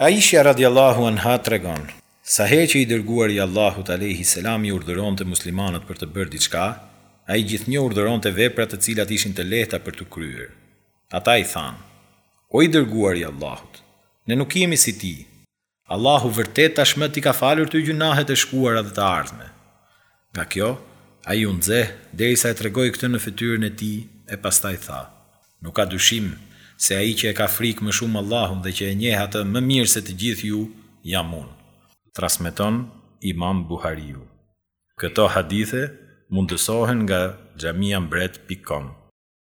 Aishja radhiyallahu anha tregon, Sa herë që i Dërguari i Allahut alejhi selam i urdhëronte muslimanët për të bërë diçka, ai gjithnjë urdhëronte vepra të cilat ishin të lehta për t'u kryer. Ata i thanë, O i Dërguari i Allahut! Ne nuk jemi si ti! Allahu vërtet tashmë t'i ka falur ty gjynahet e shkuara dhe të ardhme. Nga kjo, ai u nxeh derisa e tregoi këtë në fytyrën e tij e pastaj tha, Nuk ka dyshim se ai që e ka frikë më shumë Allahun dhe që e njeh Atë më mirë se të gjithë ju, jam unë. Transmeton Imam Buhariu. Këto hadithe mundësohen nga xhamiambret pikë com.